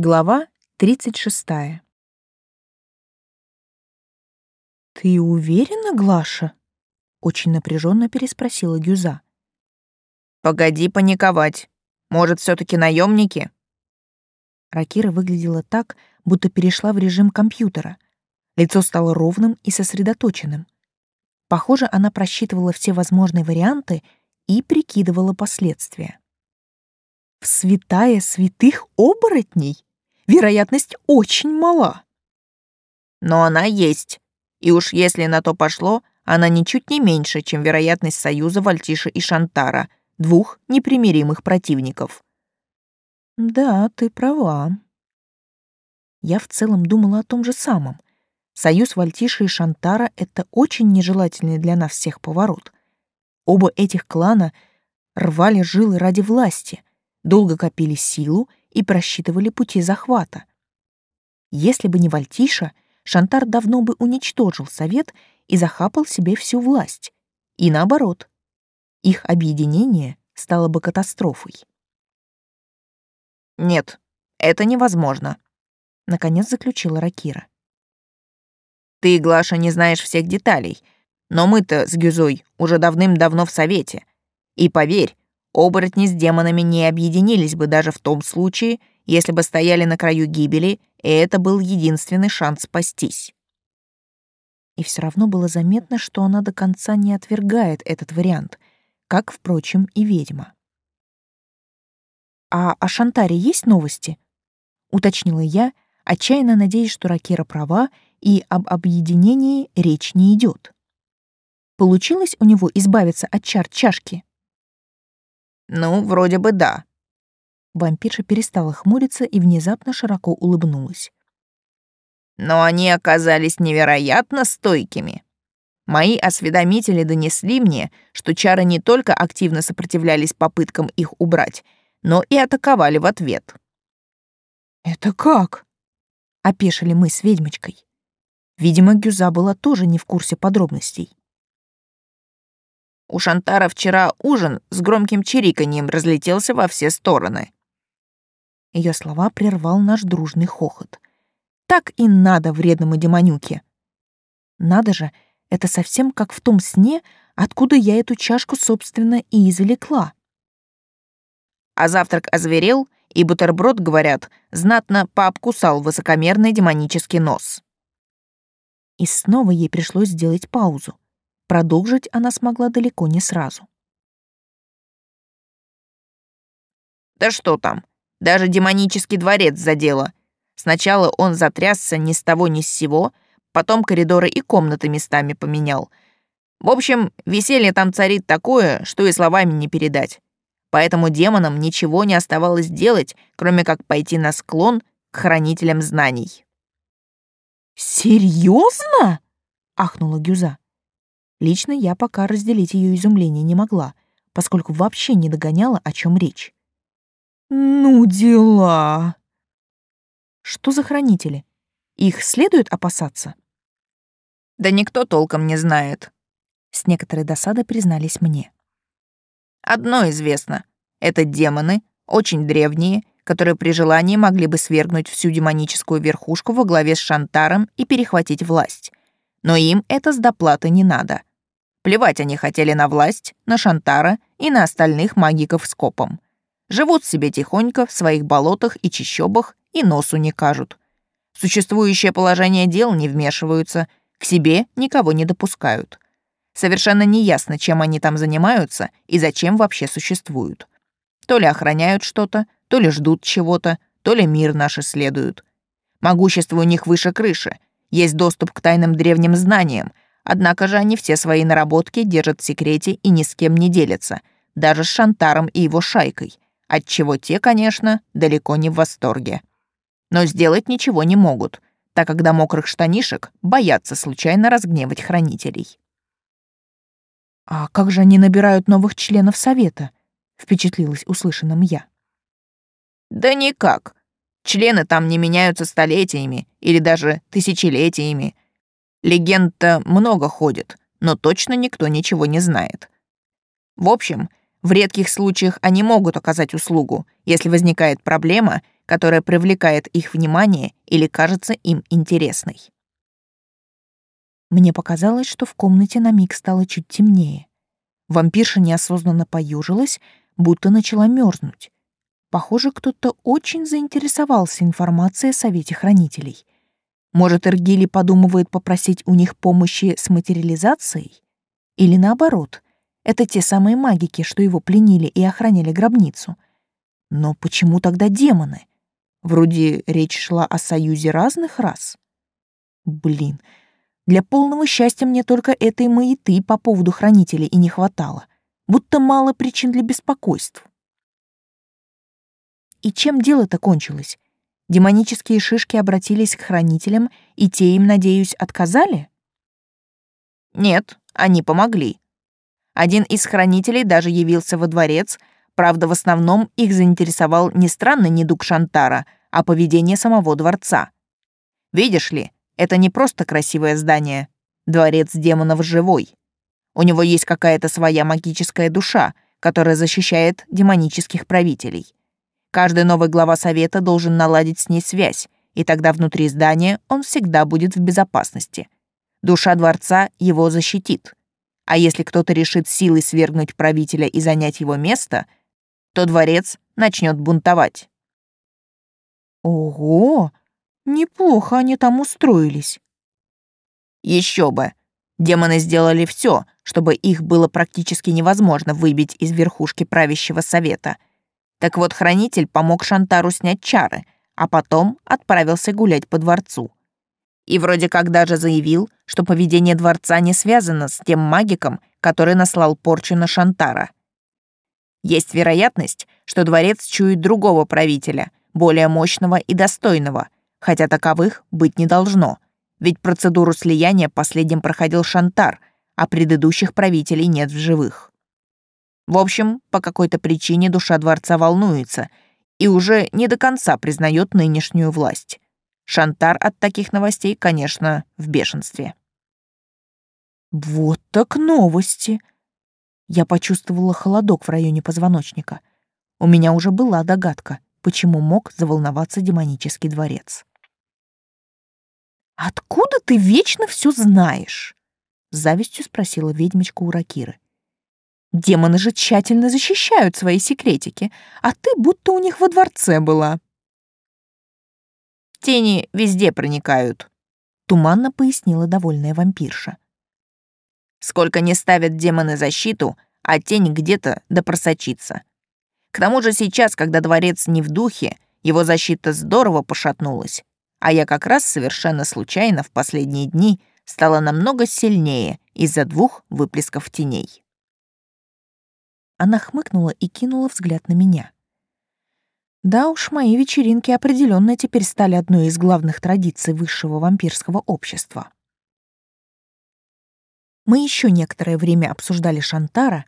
Глава 36. «Ты уверена, Глаша?» — очень напряженно переспросила Гюза. «Погоди паниковать. Может, все таки наемники? Ракира выглядела так, будто перешла в режим компьютера. Лицо стало ровным и сосредоточенным. Похоже, она просчитывала все возможные варианты и прикидывала последствия. «В святая святых оборотней?» Вероятность очень мала. Но она есть. И уж если на то пошло, она ничуть не меньше, чем вероятность союза Вальтиша и Шантара, двух непримиримых противников. Да, ты права. Я в целом думала о том же самом. Союз Вальтиши и Шантара — это очень нежелательный для нас всех поворот. Оба этих клана рвали жилы ради власти, долго копили силу и просчитывали пути захвата. Если бы не Вальтиша, Шантар давно бы уничтожил совет и захапал себе всю власть. И наоборот, их объединение стало бы катастрофой. «Нет, это невозможно», — наконец заключила Ракира. «Ты, Глаша, не знаешь всех деталей, но мы-то с Гюзой уже давным-давно в совете. И поверь, Оборотни с демонами не объединились бы даже в том случае, если бы стояли на краю гибели, и это был единственный шанс спастись. И все равно было заметно, что она до конца не отвергает этот вариант, как, впрочем, и ведьма. «А о Шантаре есть новости?» — уточнила я, отчаянно надеясь, что Ракира права, и об объединении речь не идет. Получилось у него избавиться от чар чашки? Ну, вроде бы да. Вампирша перестала хмуриться и внезапно широко улыбнулась. Но они оказались невероятно стойкими. Мои осведомители донесли мне, что чары не только активно сопротивлялись попыткам их убрать, но и атаковали в ответ. «Это как?» — опешили мы с ведьмочкой. Видимо, Гюза была тоже не в курсе подробностей. У Шантара вчера ужин с громким чириканьем разлетелся во все стороны. Ее слова прервал наш дружный хохот. Так и надо вредному демонюке. Надо же, это совсем как в том сне, откуда я эту чашку, собственно, и извлекла. А завтрак озверел, и бутерброд, говорят, знатно пообкусал высокомерный демонический нос. И снова ей пришлось сделать паузу. Продолжить она смогла далеко не сразу. Да что там, даже демонический дворец задело. Сначала он затрясся ни с того ни с сего, потом коридоры и комнаты местами поменял. В общем, веселье там царит такое, что и словами не передать. Поэтому демонам ничего не оставалось делать, кроме как пойти на склон к хранителям знаний. «Серьезно?» — ахнула Гюза. Лично я пока разделить ее изумление не могла, поскольку вообще не догоняла, о чем речь. «Ну, дела!» Что за хранители? Их следует опасаться? Да никто толком не знает. С некоторой досадой признались мне. Одно известно. Это демоны, очень древние, которые при желании могли бы свергнуть всю демоническую верхушку во главе с Шантаром и перехватить власть. Но им это с доплаты не надо. Плевать они хотели на власть, на Шантара и на остальных магиков с копом. Живут себе тихонько в своих болотах и чащобах и носу не кажут. Существующее положение дел не вмешиваются, к себе никого не допускают. Совершенно неясно, чем они там занимаются и зачем вообще существуют. То ли охраняют что-то, то ли ждут чего-то, то ли мир наш исследуют. Могущество у них выше крыши, есть доступ к тайным древним знаниям, Однако же они все свои наработки держат в секрете и ни с кем не делятся, даже с Шантаром и его шайкой, отчего те, конечно, далеко не в восторге. Но сделать ничего не могут, так как до мокрых штанишек боятся случайно разгневать хранителей. «А как же они набирают новых членов Совета?» — впечатлилась услышанным я. «Да никак. Члены там не меняются столетиями или даже тысячелетиями. Легенд-то много ходит, но точно никто ничего не знает. В общем, В редких случаях они могут оказать услугу, если возникает проблема, которая привлекает их внимание или кажется им интересной. Мне показалось, что в комнате на миг стало чуть темнее. Вампирша неосознанно поюжилась, будто начала мерзнуть. Похоже, кто-то очень заинтересовался информацией о Совете Хранителей. Может, Эргили подумывает попросить у них помощи с материализацией? Или наоборот, это те самые магики, что его пленили и охраняли гробницу. Но почему тогда демоны? Вроде речь шла о союзе разных рас. Блин, для полного счастья мне только этой маяты по поводу хранителей и не хватало. Будто мало причин для беспокойств. И чем дело-то кончилось? Демонические шишки обратились к хранителям, и те им, надеюсь, отказали? Нет, они помогли. Один из хранителей даже явился во дворец, правда, в основном их заинтересовал не странный недуг Шантара, а поведение самого дворца. Видишь ли, это не просто красивое здание. Дворец демонов живой. У него есть какая-то своя магическая душа, которая защищает демонических правителей. Каждый новый глава совета должен наладить с ней связь, и тогда внутри здания он всегда будет в безопасности. Душа дворца его защитит. А если кто-то решит силой свергнуть правителя и занять его место, то дворец начнет бунтовать. Ого, неплохо они там устроились. Еще бы. Демоны сделали все, чтобы их было практически невозможно выбить из верхушки правящего совета. Так вот, хранитель помог Шантару снять чары, а потом отправился гулять по дворцу. И вроде как даже заявил, что поведение дворца не связано с тем магиком, который наслал порчу на Шантара. Есть вероятность, что дворец чует другого правителя, более мощного и достойного, хотя таковых быть не должно, ведь процедуру слияния последним проходил Шантар, а предыдущих правителей нет в живых. В общем, по какой-то причине душа дворца волнуется и уже не до конца признает нынешнюю власть. Шантар от таких новостей, конечно, в бешенстве. Вот так новости. Я почувствовала холодок в районе позвоночника. У меня уже была догадка, почему мог заволноваться демонический дворец. «Откуда ты вечно все знаешь?» — с завистью спросила ведьмочка у Ракиры. «Демоны же тщательно защищают свои секретики, а ты будто у них во дворце была». Тени везде проникают», — туманно пояснила довольная вампирша. «Сколько не ставят демоны защиту, а тень где-то да просочится. К тому же сейчас, когда дворец не в духе, его защита здорово пошатнулась, а я как раз совершенно случайно в последние дни стала намного сильнее из-за двух выплесков теней». Она хмыкнула и кинула взгляд на меня. Да уж, мои вечеринки определенно теперь стали одной из главных традиций высшего вампирского общества. Мы еще некоторое время обсуждали Шантара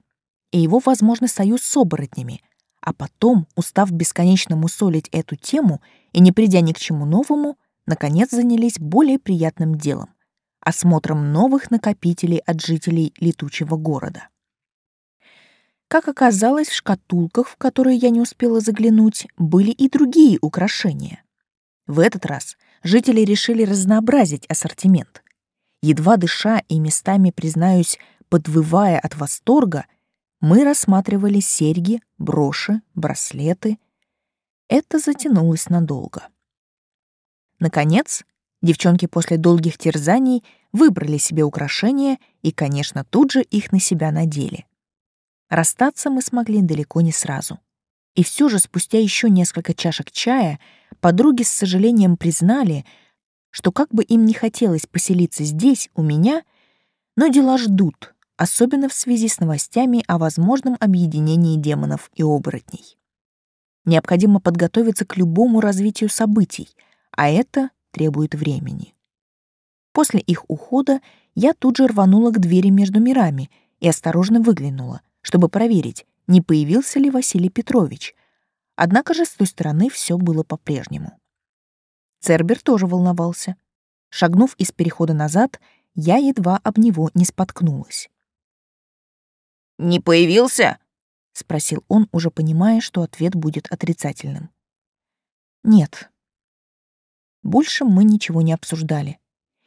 и его возможный союз с оборотнями, а потом, устав бесконечно мусолить эту тему и не придя ни к чему новому, наконец занялись более приятным делом — осмотром новых накопителей от жителей летучего города. Как оказалось, в шкатулках, в которые я не успела заглянуть, были и другие украшения. В этот раз жители решили разнообразить ассортимент. Едва дыша и местами, признаюсь, подвывая от восторга, мы рассматривали серьги, броши, браслеты. Это затянулось надолго. Наконец, девчонки после долгих терзаний выбрали себе украшения и, конечно, тут же их на себя надели. Расстаться мы смогли далеко не сразу. И все же спустя еще несколько чашек чая подруги с сожалением признали, что как бы им не хотелось поселиться здесь, у меня, но дела ждут, особенно в связи с новостями о возможном объединении демонов и оборотней. Необходимо подготовиться к любому развитию событий, а это требует времени. После их ухода я тут же рванула к двери между мирами и осторожно выглянула — чтобы проверить, не появился ли Василий Петрович. Однако же с той стороны все было по-прежнему. Цербер тоже волновался. Шагнув из перехода назад, я едва об него не споткнулась. «Не появился? — спросил он, уже понимая, что ответ будет отрицательным. «Нет». Больше мы ничего не обсуждали.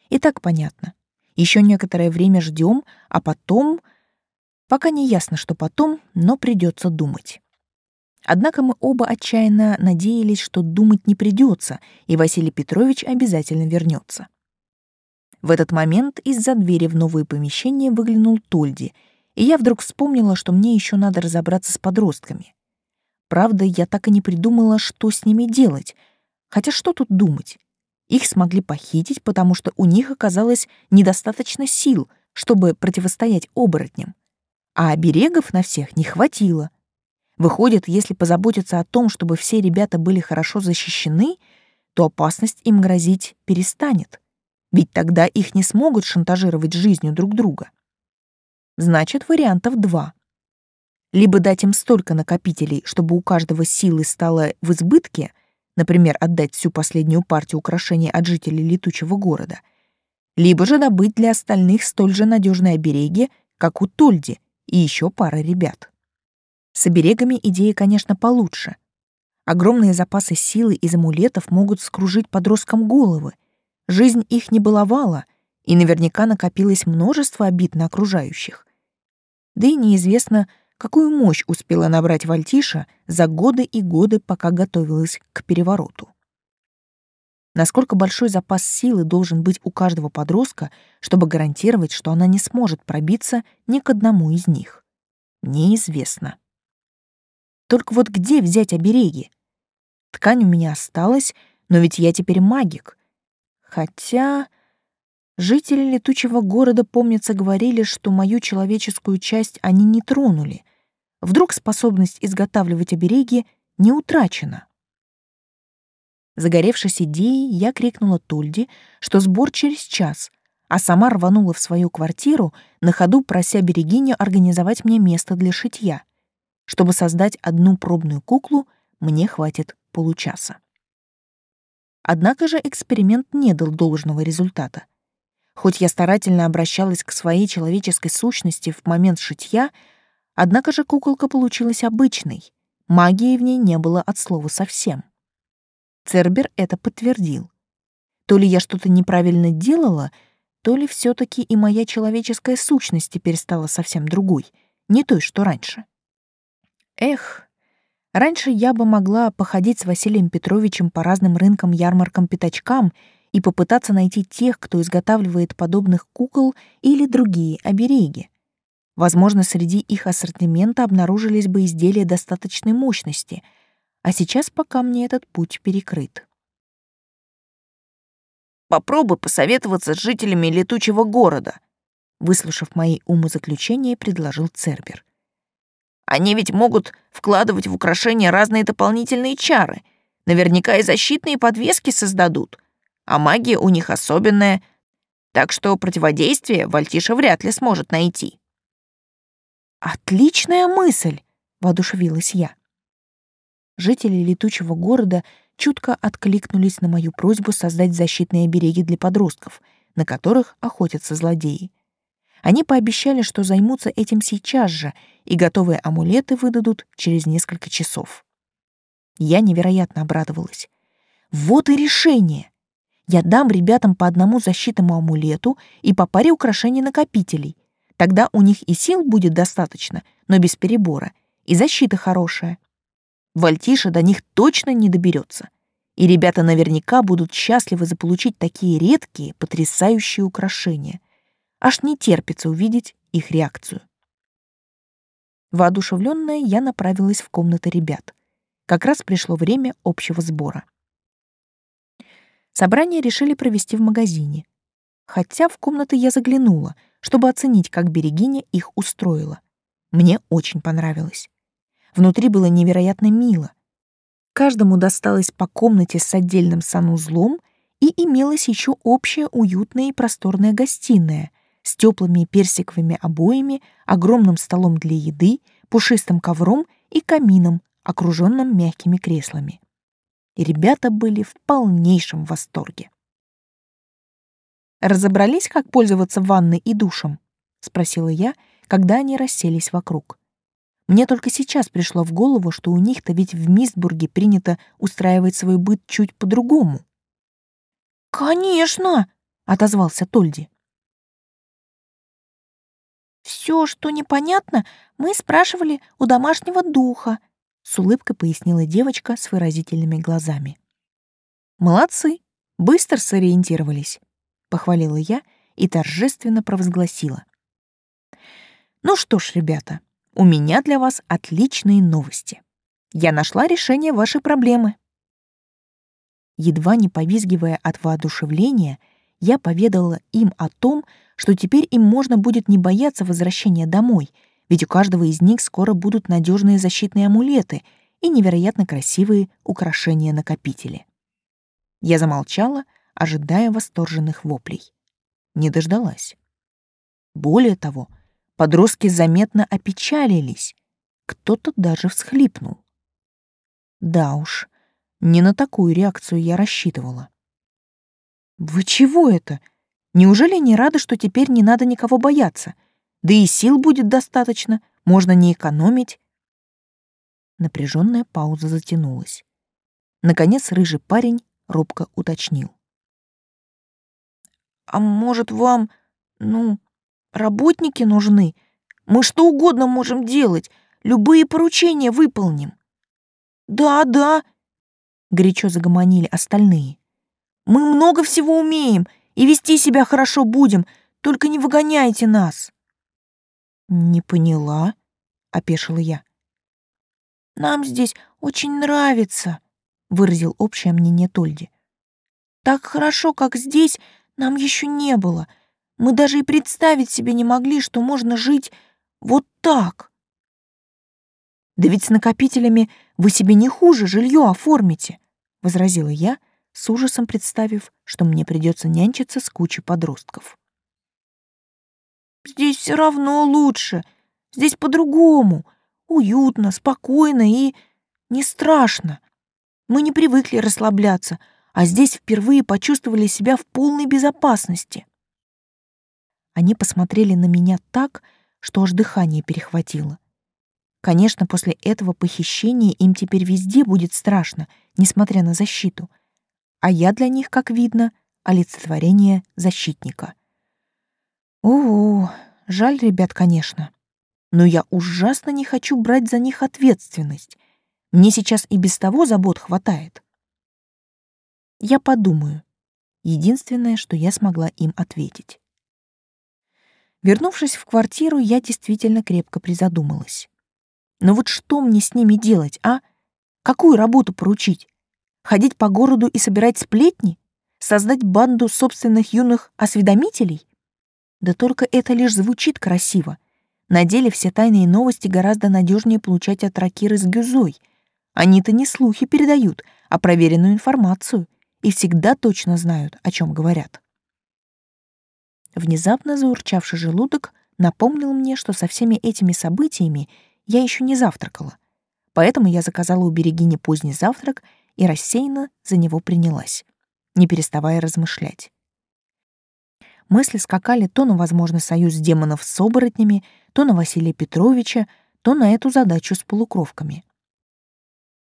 И так понятно. Еще некоторое время ждем, а потом... Пока не ясно, что потом, но придется думать. Однако мы оба отчаянно надеялись, что думать не придется, и Василий Петрович обязательно вернется. В этот момент из-за двери в новое помещение выглянул Тольди, и я вдруг вспомнила, что мне еще надо разобраться с подростками. Правда, я так и не придумала, что с ними делать. Хотя что тут думать? Их смогли похитить, потому что у них оказалось недостаточно сил, чтобы противостоять оборотням. А оберегов на всех не хватило. Выходит, если позаботиться о том, чтобы все ребята были хорошо защищены, то опасность им грозить перестанет. Ведь тогда их не смогут шантажировать жизнью друг друга. Значит, вариантов два. Либо дать им столько накопителей, чтобы у каждого силы стало в избытке, например, отдать всю последнюю партию украшений от жителей летучего города, либо же добыть для остальных столь же надежные обереги, как у Тольди и еще пара ребят. С оберегами идея, конечно, получше. Огромные запасы силы из амулетов могут скружить подросткам головы. Жизнь их не баловала, и наверняка накопилось множество обид на окружающих. Да и неизвестно, какую мощь успела набрать Вальтиша за годы и годы, пока готовилась к перевороту. Насколько большой запас силы должен быть у каждого подростка, чтобы гарантировать, что она не сможет пробиться ни к одному из них? Неизвестно. Только вот где взять обереги? Ткань у меня осталась, но ведь я теперь магик. Хотя жители летучего города, помнится, говорили, что мою человеческую часть они не тронули. Вдруг способность изготавливать обереги не утрачена. Загоревшись идеей, я крикнула Тульди, что сбор через час, а сама рванула в свою квартиру, на ходу прося Берегиню организовать мне место для шитья. Чтобы создать одну пробную куклу, мне хватит получаса. Однако же эксперимент не дал должного результата. Хоть я старательно обращалась к своей человеческой сущности в момент шитья, однако же куколка получилась обычной, магии в ней не было от слова совсем. Цербер это подтвердил. То ли я что-то неправильно делала, то ли все таки и моя человеческая сущность теперь стала совсем другой, не той, что раньше. Эх, раньше я бы могла походить с Василием Петровичем по разным рынкам, ярмаркам, пятачкам и попытаться найти тех, кто изготавливает подобных кукол или другие обереги. Возможно, среди их ассортимента обнаружились бы изделия достаточной мощности, а сейчас пока мне этот путь перекрыт. Попробуй посоветоваться с жителями летучего города, выслушав мои умозаключения, предложил Цербер. Они ведь могут вкладывать в украшения разные дополнительные чары. Наверняка и защитные подвески создадут. А магия у них особенная, так что противодействие Вальтиша вряд ли сможет найти. «Отличная мысль!» — воодушевилась я. Жители летучего города чутко откликнулись на мою просьбу создать защитные обереги для подростков, на которых охотятся злодеи. Они пообещали, что займутся этим сейчас же, и готовые амулеты выдадут через несколько часов. Я невероятно обрадовалась. Вот и решение. Я дам ребятам по одному защитному амулету и по паре украшений-накопителей. Тогда у них и сил будет достаточно, но без перебора, и защита хорошая. Вальтиша до них точно не доберется. И ребята наверняка будут счастливы заполучить такие редкие, потрясающие украшения — Аж не терпится увидеть их реакцию. Воодушевленная, я направилась в комнаты ребят. Как раз пришло время общего сбора. Собрание решили провести в магазине. Хотя в комнаты я заглянула, чтобы оценить, как Берегиня их устроила. Мне очень понравилось. Внутри было невероятно мило. Каждому досталось по комнате с отдельным санузлом и имелась еще общая уютная и просторная гостиная — с теплыми персиковыми обоями, огромным столом для еды, пушистым ковром и камином, окруженным мягкими креслами. И ребята были в полнейшем восторге. «Разобрались, как пользоваться ванной и душем?» — спросила я, когда они расселись вокруг. Мне только сейчас пришло в голову, что у них-то ведь в Мистбурге принято устраивать свой быт чуть по-другому. «Конечно!» — отозвался Тольди. «Все, что непонятно, мы спрашивали у домашнего духа», — с улыбкой пояснила девочка с выразительными глазами. «Молодцы, быстро сориентировались», — похвалила я и торжественно провозгласила. «Ну что ж, ребята, у меня для вас отличные новости. Я нашла решение вашей проблемы». Едва не повизгивая от воодушевления, я поведала им о том, что теперь им можно будет не бояться возвращения домой, ведь у каждого из них скоро будут надежные защитные амулеты и невероятно красивые украшения-накопители. Я замолчала, ожидая восторженных воплей. Не дождалась. Более того, подростки заметно опечалились. Кто-то даже всхлипнул. Да уж, не на такую реакцию я рассчитывала. «Вы чего это? Неужели не рады, что теперь не надо никого бояться? Да и сил будет достаточно, можно не экономить». Напряженная пауза затянулась. Наконец рыжий парень робко уточнил. «А может, вам, ну, работники нужны? Мы что угодно можем делать, любые поручения выполним». «Да, да», горячо загомонили остальные. Мы много всего умеем и вести себя хорошо будем, только не выгоняйте нас. Не поняла, опешила я. Нам здесь очень нравится, выразил общее мнение Тольди. Так хорошо, как здесь, нам еще не было. Мы даже и представить себе не могли, что можно жить вот так. Да ведь с накопителями вы себе не хуже жилье оформите возразила я, с ужасом представив, что мне придется нянчиться с кучей подростков. Здесь все равно лучше. Здесь по-другому. Уютно, спокойно и не страшно. Мы не привыкли расслабляться, а здесь впервые почувствовали себя в полной безопасности. Они посмотрели на меня так, что аж дыхание перехватило. Конечно, после этого похищения им теперь везде будет страшно, несмотря на защиту. А я для них, как видно, олицетворение защитника. О, жаль ребят, конечно. Но я ужасно не хочу брать за них ответственность. Мне сейчас и без того забот хватает. Я подумаю. Единственное, что я смогла им ответить. Вернувшись в квартиру, я действительно крепко призадумалась. Но вот что мне с ними делать, а? Какую работу поручить? Ходить по городу и собирать сплетни? Создать банду собственных юных осведомителей? Да только это лишь звучит красиво. На деле все тайные новости гораздо надежнее получать от Ракиры с Гюзой. Они-то не слухи передают, а проверенную информацию и всегда точно знают, о чем говорят. Внезапно заурчавший желудок напомнил мне, что со всеми этими событиями я еще не завтракала, поэтому я заказала у Берегини поздний завтрак и рассеянно за него принялась, не переставая размышлять. Мысли скакали то на возможный союз демонов с оборотнями, то на Василия Петровича, то на эту задачу с полукровками.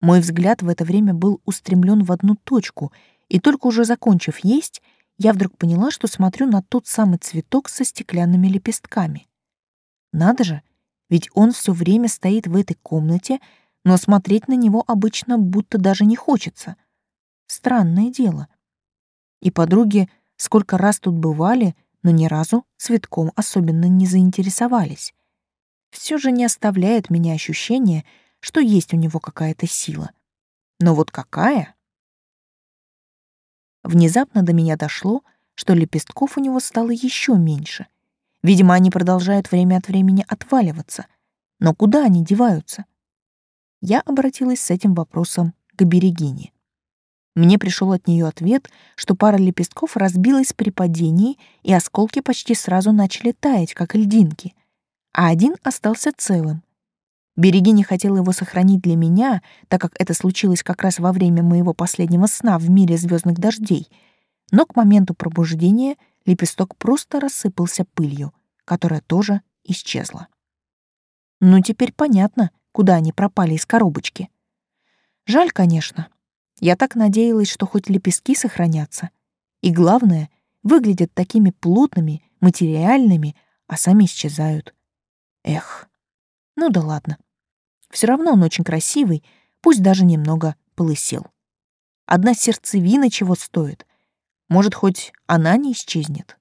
Мой взгляд в это время был устремлен в одну точку, и только уже закончив есть, я вдруг поняла, что смотрю на тот самый цветок со стеклянными лепестками. Надо же, ведь он все время стоит в этой комнате, но смотреть на него обычно будто даже не хочется. Странное дело. И подруги сколько раз тут бывали, но ни разу цветком особенно не заинтересовались. Все же не оставляет меня ощущение, что есть у него какая-то сила. Но вот какая? Внезапно до меня дошло, что лепестков у него стало еще меньше — Видимо, они продолжают время от времени отваливаться. Но куда они деваются? Я обратилась с этим вопросом к Берегине. Мне пришел от нее ответ, что пара лепестков разбилась при падении, и осколки почти сразу начали таять, как льдинки, а один остался целым. Берегиня хотела его сохранить для меня, так как это случилось как раз во время моего последнего сна в мире звездных дождей, но к моменту пробуждения — лепесток просто рассыпался пылью, которая тоже исчезла. Ну, теперь понятно, куда они пропали из коробочки. Жаль, конечно. Я так надеялась, что хоть лепестки сохранятся. И главное, выглядят такими плотными, материальными, а сами исчезают. Эх, ну да ладно. Все равно он очень красивый, пусть даже немного полысел. Одна сердцевина чего стоит. Может, хоть она не исчезнет.